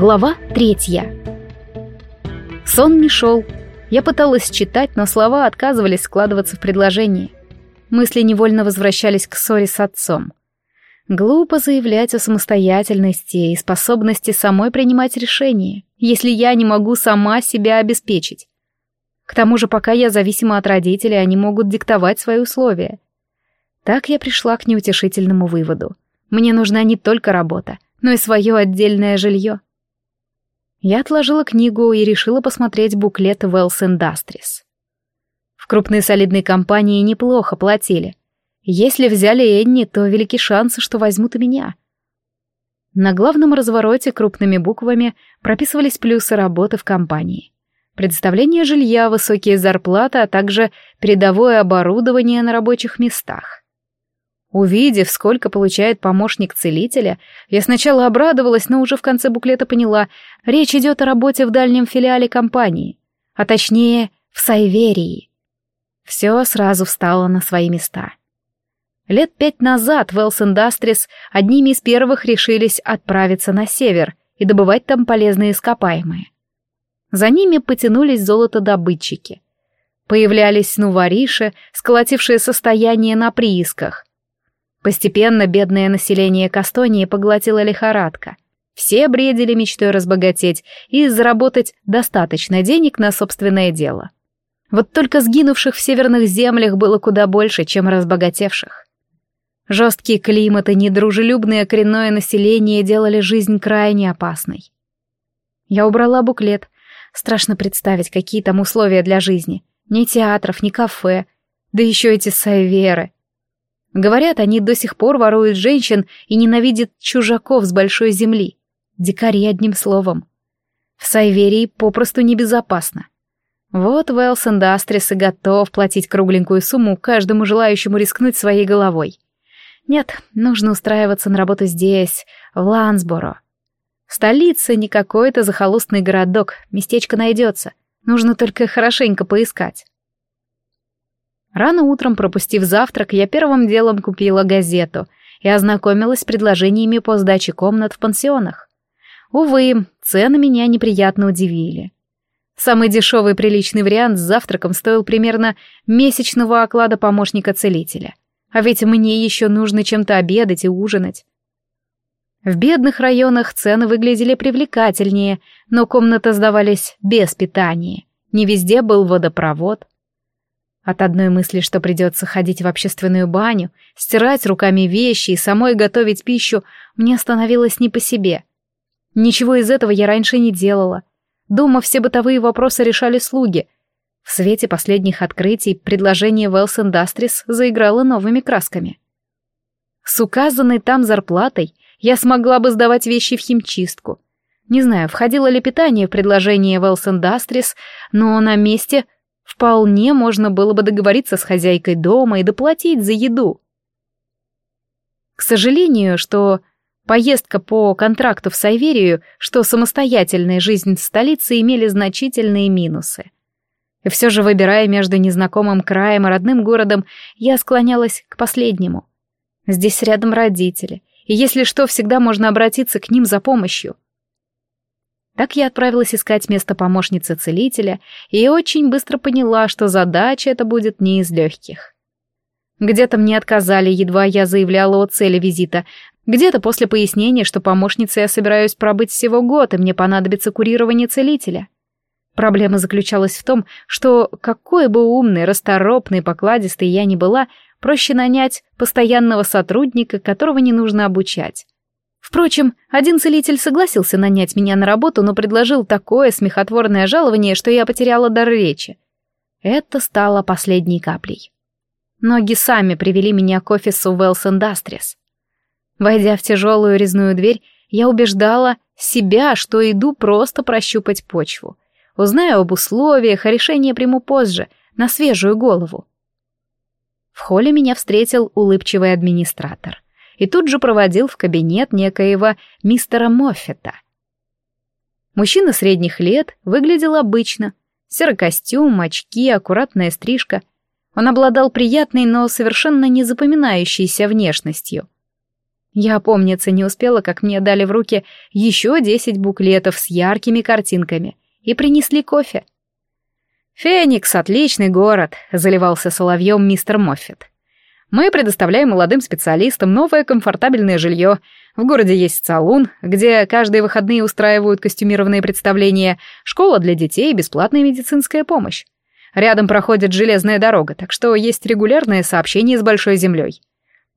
Глава третья. Сон не шел. Я пыталась читать, но слова отказывались складываться в предложение. Мысли невольно возвращались к ссоре с отцом. Глупо заявлять о самостоятельности и способности самой принимать решения, если я не могу сама себя обеспечить. К тому же, пока я зависима от родителей, они могут диктовать свои условия. Так я пришла к неутешительному выводу. Мне нужна не только работа, но и свое отдельное жилье. Я отложила книгу и решила посмотреть буклет Wells Industries. В крупной солидной компании неплохо платили. Если взяли Энни, то велики шансы, что возьмут и меня. На главном развороте крупными буквами прописывались плюсы работы в компании. Представление жилья, высокие зарплаты, а также передовое оборудование на рабочих местах. Увидев, сколько получает помощник целителя, я сначала обрадовалась, но уже в конце буклета поняла, речь идет о работе в дальнем филиале компании, а точнее в Сайверии. Все сразу встало на свои места. Лет пять назад Wells Industries одними из первых решились отправиться на север и добывать там полезные ископаемые. За ними потянулись золотодобытчики. Появлялись нувориши, сколотившие состояние на приисках, Постепенно бедное население Кастонии поглотила лихорадка. Все бредили мечтой разбогатеть и заработать достаточно денег на собственное дело. Вот только сгинувших в северных землях было куда больше, чем разбогатевших. Жесткий климат и недружелюбное коренное население делали жизнь крайне опасной. Я убрала буклет. Страшно представить, какие там условия для жизни. Ни театров, ни кафе. Да еще эти сайверы — Говорят, они до сих пор воруют женщин и ненавидят чужаков с большой земли. Дикари одним словом. В Сайверии попросту небезопасно. Вот Уэллс Индастрис и готов платить кругленькую сумму каждому желающему рискнуть своей головой. Нет, нужно устраиваться на работу здесь, в Лансборо. Столица не какой-то захолустный городок, местечко найдется. Нужно только хорошенько поискать. Рано утром, пропустив завтрак, я первым делом купила газету и ознакомилась с предложениями по сдаче комнат в пансионах. Увы, цены меня неприятно удивили. Самый дешевый приличный вариант с завтраком стоил примерно месячного оклада помощника-целителя. А ведь мне еще нужно чем-то обедать и ужинать. В бедных районах цены выглядели привлекательнее, но комнаты сдавались без питания. Не везде был водопровод. От одной мысли, что придется ходить в общественную баню, стирать руками вещи и самой готовить пищу, мне становилось не по себе. Ничего из этого я раньше не делала. Дома все бытовые вопросы решали слуги. В свете последних открытий предложение Wells Industries заиграло новыми красками. С указанной там зарплатой я смогла бы сдавать вещи в химчистку. Не знаю, входило ли питание в предложение Wells Industries, но на месте Вполне можно было бы договориться с хозяйкой дома и доплатить за еду. К сожалению, что поездка по контракту в Сайверию, что самостоятельная жизнь в столице имели значительные минусы. И все же, выбирая между незнакомым краем и родным городом, я склонялась к последнему. Здесь рядом родители, и если что, всегда можно обратиться к ним за помощью. Так я отправилась искать место помощницы целителя и очень быстро поняла, что задача эта будет не из легких. Где-то мне отказали, едва я заявляла о цели визита, где-то после пояснения, что помощницей я собираюсь пробыть всего год, и мне понадобится курирование целителя. Проблема заключалась в том, что какой бы умный, расторопный, покладистый я ни была, проще нанять постоянного сотрудника, которого не нужно обучать. Впрочем, один целитель согласился нанять меня на работу, но предложил такое смехотворное жалование, что я потеряла дар речи. Это стало последней каплей. Ноги сами привели меня к офису Wells Industries. Войдя в тяжелую резную дверь, я убеждала себя, что иду просто прощупать почву. Узнаю об условиях, а решение приму позже, на свежую голову. В холле меня встретил улыбчивый администратор — и тут же проводил в кабинет некоего мистера Моффета. Мужчина средних лет выглядел обычно. Серый костюм, очки, аккуратная стрижка. Он обладал приятной, но совершенно не запоминающейся внешностью. Я, помнится, не успела, как мне дали в руки еще десять буклетов с яркими картинками и принесли кофе. «Феникс — отличный город», — заливался соловьем мистер Моффит. «Мы предоставляем молодым специалистам новое комфортабельное жилье. В городе есть салон, где каждые выходные устраивают костюмированные представления, школа для детей и бесплатная медицинская помощь. Рядом проходит железная дорога, так что есть регулярное сообщение с Большой Землей.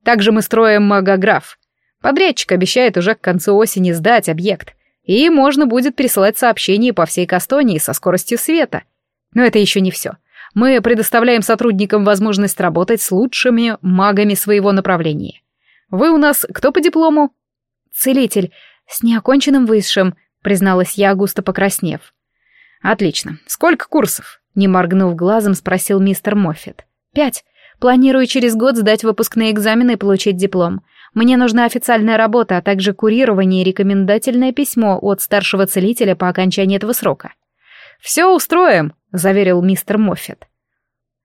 Также мы строим магограф. Подрядчик обещает уже к концу осени сдать объект, и можно будет присылать сообщения по всей Кастонии со скоростью света. Но это еще не все. Мы предоставляем сотрудникам возможность работать с лучшими магами своего направления. Вы у нас кто по диплому? Целитель. С неоконченным высшим, призналась я, густо покраснев. Отлично. Сколько курсов? Не моргнув глазом, спросил мистер Моффит. «Пять. Планирую через год сдать выпускные экзамены и получить диплом. Мне нужна официальная работа, а также курирование и рекомендательное письмо от старшего целителя по окончании этого срока». «Все устроим», — заверил мистер Моффит.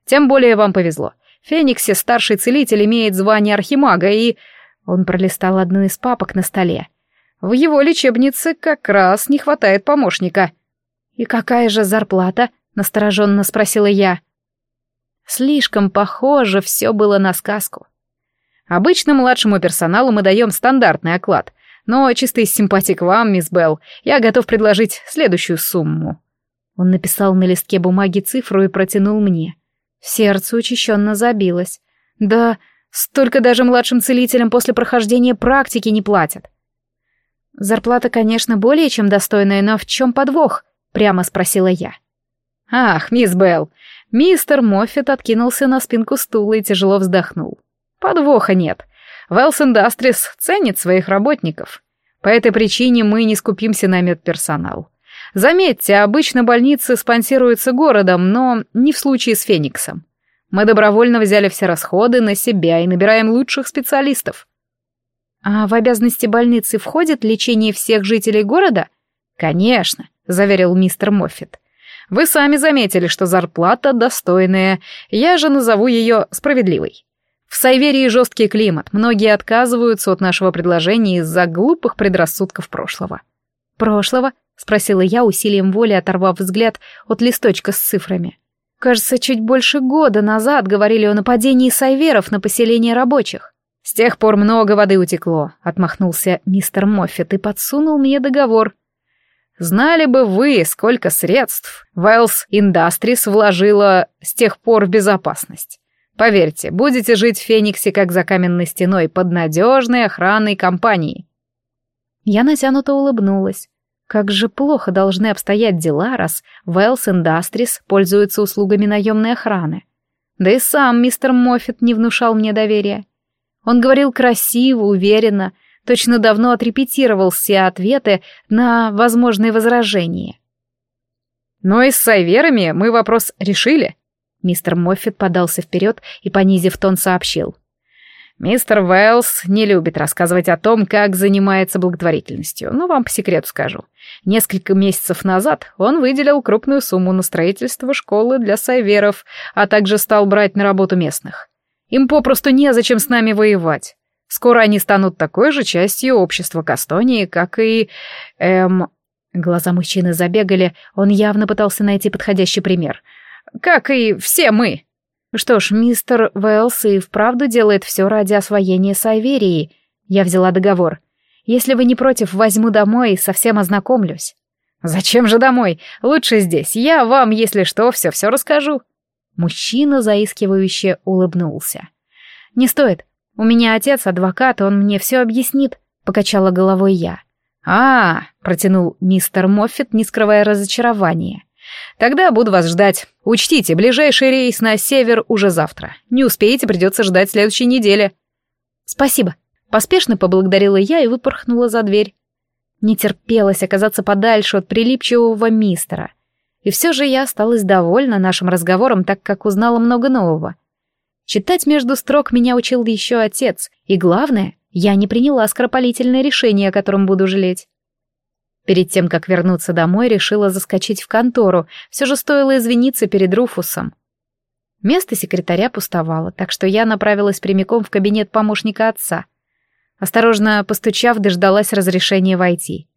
«Тем более вам повезло. Фениксе старший целитель имеет звание архимага и...» Он пролистал одну из папок на столе. «В его лечебнице как раз не хватает помощника». «И какая же зарплата?» настороженно спросила я. Слишком похоже все было на сказку. Обычно младшему персоналу мы даем стандартный оклад, но чисто из симпатии к вам, мисс Белл, я готов предложить следующую сумму. Он написал на листке бумаги цифру и протянул мне. Сердце учащенно забилось. Да, столько даже младшим целителям после прохождения практики не платят. Зарплата, конечно, более чем достойная, но в чем подвох? Прямо спросила я. «Ах, мисс Белл!» Мистер Моффит откинулся на спинку стула и тяжело вздохнул. «Подвоха нет. Wells Industries ценит своих работников. По этой причине мы не скупимся на медперсонал. Заметьте, обычно больницы спонсируются городом, но не в случае с Фениксом. Мы добровольно взяли все расходы на себя и набираем лучших специалистов. А в обязанности больницы входит лечение всех жителей города? Конечно, заверил мистер Моффит. Вы сами заметили, что зарплата достойная, я же назову ее справедливой. В Сайверии жесткий климат, многие отказываются от нашего предложения из-за глупых предрассудков прошлого. «Прошлого?» — спросила я, усилием воли оторвав взгляд от листочка с цифрами. «Кажется, чуть больше года назад говорили о нападении сайверов на поселение рабочих. С тех пор много воды утекло», — отмахнулся мистер Моффит и подсунул мне договор — Знали бы вы, сколько средств Wells Industries вложила с тех пор в безопасность. Поверьте, будете жить в Фениксе как за каменной стеной под надежной охранной компанией. Я натянуто улыбнулась. Как же плохо должны обстоять дела, раз Wells Industries пользуется услугами наемной охраны. Да и сам мистер Моффит не внушал мне доверия. Он говорил красиво, уверенно, Точно давно отрепетировал все ответы на возможные возражения. «Но и с сайверами мы вопрос решили», Мистер Моффит подался вперед и, понизив тон, сообщил. «Мистер Уэллс не любит рассказывать о том, как занимается благотворительностью, но вам по секрету скажу. Несколько месяцев назад он выделил крупную сумму на строительство школы для сайверов, а также стал брать на работу местных. Им попросту незачем с нами воевать. Скоро они станут такой же частью общества Кастонии, как и... Эм... Глаза мужчины забегали, он явно пытался найти подходящий пример. Как и все мы. Что ж, мистер Вэлс и вправду делает все ради освоения Сайверии. Я взяла договор. Если вы не против, возьму домой и совсем ознакомлюсь. Зачем же домой? Лучше здесь. Я вам, если что, все-все расскажу. Мужчина заискивающе улыбнулся. Не стоит. У меня отец адвокат, он мне все объяснит», — покачала головой я. «А, -а — протянул мистер Моффит, не скрывая разочарования. «Тогда буду вас ждать. Учтите, ближайший рейс на север уже завтра. Не успеете, придется ждать следующей недели». «Спасибо», — поспешно поблагодарила я и выпорхнула за дверь. Не терпелось оказаться подальше от прилипчивого мистера. И все же я осталась довольна нашим разговором, так как узнала много нового. Читать между строк меня учил еще отец, и главное, я не приняла скоропалительное решение, о котором буду жалеть. Перед тем, как вернуться домой, решила заскочить в контору, все же стоило извиниться перед Руфусом. Место секретаря пустовало, так что я направилась прямиком в кабинет помощника отца. Осторожно постучав, дождалась разрешения войти.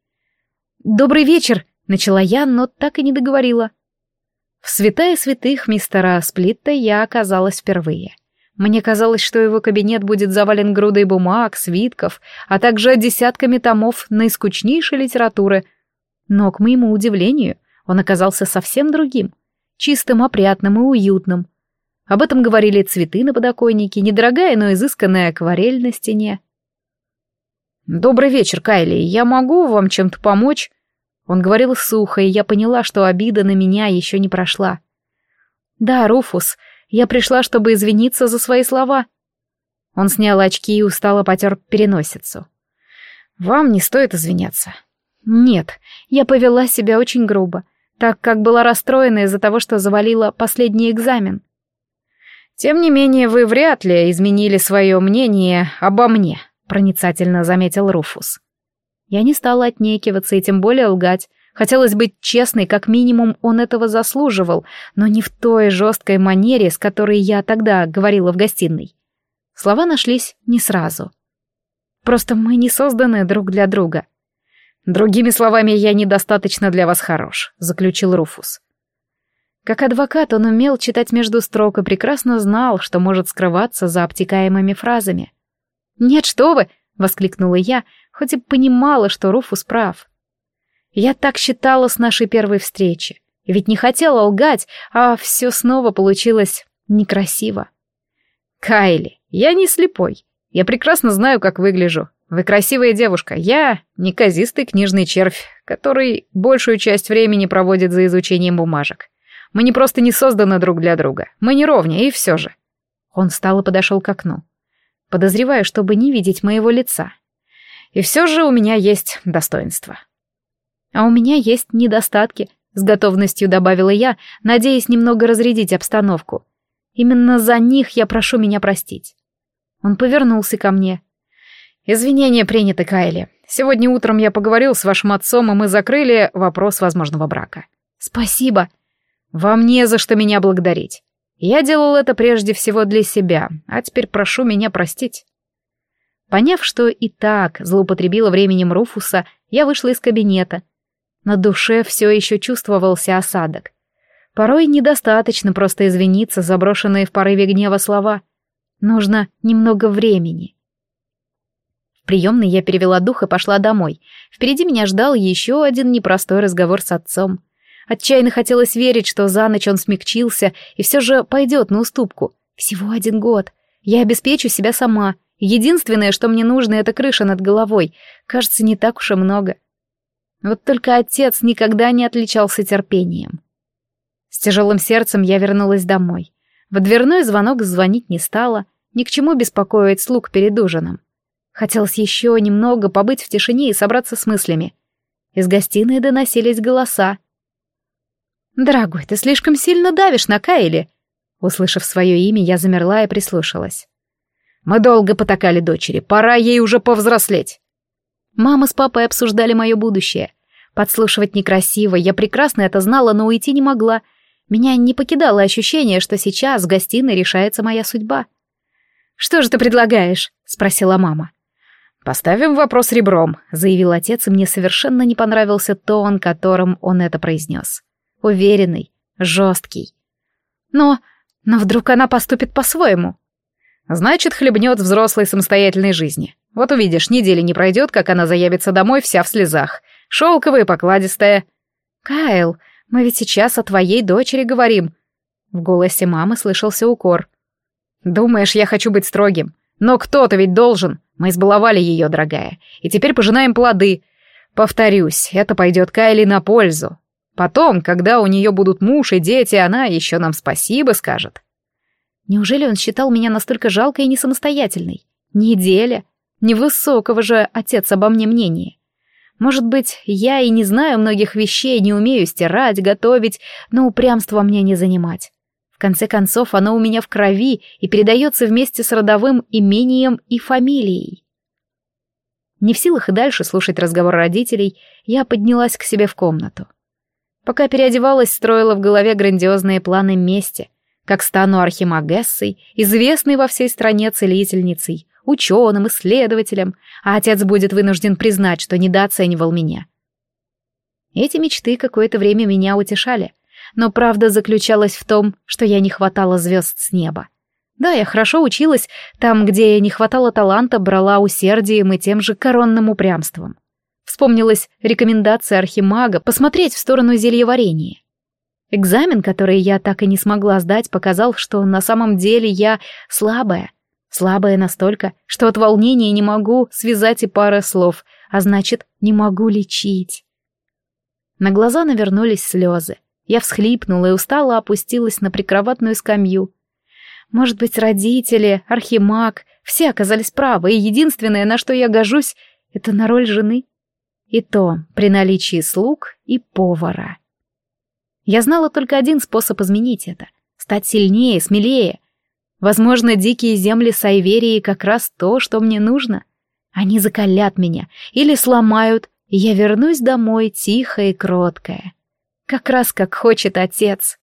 «Добрый вечер!» — начала я, но так и не договорила. В святая святых мистера Сплитта я оказалась впервые. Мне казалось, что его кабинет будет завален грудой бумаг, свитков, а также десятками томов наискучнейшей литературы. Но, к моему удивлению, он оказался совсем другим, чистым, опрятным и уютным. Об этом говорили цветы на подоконнике, недорогая, но изысканная акварель на стене. «Добрый вечер, Кайли. Я могу вам чем-то помочь?» Он говорил сухо, и я поняла, что обида на меня еще не прошла. «Да, Руфус, я пришла, чтобы извиниться за свои слова». Он снял очки и устало потер переносицу. «Вам не стоит извиняться». «Нет, я повела себя очень грубо, так как была расстроена из-за того, что завалила последний экзамен». «Тем не менее, вы вряд ли изменили свое мнение обо мне», — проницательно заметил Руфус. Я не стала отнекиваться и тем более лгать. Хотелось быть честной, как минимум он этого заслуживал, но не в той жесткой манере, с которой я тогда говорила в гостиной. Слова нашлись не сразу. Просто мы не созданы друг для друга. Другими словами, я недостаточно для вас хорош, заключил Руфус. Как адвокат он умел читать между строк и прекрасно знал, что может скрываться за обтекаемыми фразами. «Нет, что вы!» — воскликнула я, хоть и понимала, что Руфус прав. Я так считала с нашей первой встречи, ведь не хотела лгать, а все снова получилось некрасиво. Кайли, я не слепой. Я прекрасно знаю, как выгляжу. Вы красивая девушка. Я неказистый книжный червь, который большую часть времени проводит за изучением бумажек. Мы не просто не созданы друг для друга. Мы не ровня, и все же. Он встал и подошел к окну. Подозреваю, чтобы не видеть моего лица. И все же у меня есть достоинства. А у меня есть недостатки, с готовностью добавила я, надеясь немного разрядить обстановку. Именно за них я прошу меня простить. Он повернулся ко мне. Извинения приняты, Кайли. Сегодня утром я поговорил с вашим отцом, и мы закрыли вопрос возможного брака. Спасибо. Вам не за что меня благодарить. Я делал это прежде всего для себя, а теперь прошу меня простить. Поняв, что и так злоупотребила временем Руфуса, я вышла из кабинета. На душе все еще чувствовался осадок. Порой недостаточно просто извиниться за брошенные в порыве гнева слова. Нужно немного времени. В приемной я перевела дух и пошла домой. Впереди меня ждал еще один непростой разговор с отцом. Отчаянно хотелось верить, что за ночь он смягчился и все же пойдет на уступку. Всего один год. Я обеспечу себя сама — Единственное, что мне нужно, это крыша над головой. Кажется, не так уж и много. Вот только отец никогда не отличался терпением. С тяжелым сердцем я вернулась домой. В дверной звонок звонить не стала, ни к чему беспокоить слуг перед ужином. Хотелось еще немного побыть в тишине и собраться с мыслями. Из гостиной доносились голоса. «Дорогой, ты слишком сильно давишь на Кайли!» Услышав свое имя, я замерла и прислушалась. Мы долго потакали дочери, пора ей уже повзрослеть. Мама с папой обсуждали мое будущее. Подслушивать некрасиво, я прекрасно это знала, но уйти не могла. Меня не покидало ощущение, что сейчас в гостиной решается моя судьба. «Что же ты предлагаешь?» — спросила мама. «Поставим вопрос ребром», — заявил отец, и мне совершенно не понравился тон, которым он это произнес. Уверенный, жесткий. «Но... но вдруг она поступит по-своему?» Значит, хлебнет взрослой самостоятельной жизни. Вот увидишь, недели не пройдет, как она заявится домой вся в слезах. Шелковая, покладистая. «Кайл, мы ведь сейчас о твоей дочери говорим». В голосе мамы слышался укор. «Думаешь, я хочу быть строгим? Но кто-то ведь должен. Мы избаловали ее, дорогая. И теперь пожинаем плоды. Повторюсь, это пойдет Кайли на пользу. Потом, когда у нее будут муж и дети, она еще нам спасибо скажет. Неужели он считал меня настолько жалкой и несамостоятельной? Неделя. Невысокого же отец обо мне мнения. Может быть, я и не знаю многих вещей, не умею стирать, готовить, но упрямство мне не занимать. В конце концов, оно у меня в крови и передается вместе с родовым имением и фамилией. Не в силах и дальше слушать разговор родителей, я поднялась к себе в комнату. Пока переодевалась, строила в голове грандиозные планы мести — как стану архимагессой, известной во всей стране целительницей, ученым, исследователем, а отец будет вынужден признать, что недооценивал меня. Эти мечты какое-то время меня утешали, но правда заключалась в том, что я не хватало звезд с неба. Да, я хорошо училась, там, где не хватало таланта, брала усердием и тем же коронным упрямством. Вспомнилась рекомендация архимага посмотреть в сторону зельеварения. Экзамен, который я так и не смогла сдать, показал, что на самом деле я слабая. Слабая настолько, что от волнения не могу связать и пары слов, а значит, не могу лечить. На глаза навернулись слезы. Я всхлипнула и устало опустилась на прикроватную скамью. Может быть, родители, архимаг, все оказались правы, и единственное, на что я гожусь, это на роль жены. И то при наличии слуг и повара. Я знала только один способ изменить это — стать сильнее, смелее. Возможно, дикие земли Сайверии как раз то, что мне нужно. Они закалят меня или сломают, и я вернусь домой тихая и кроткая. Как раз как хочет отец.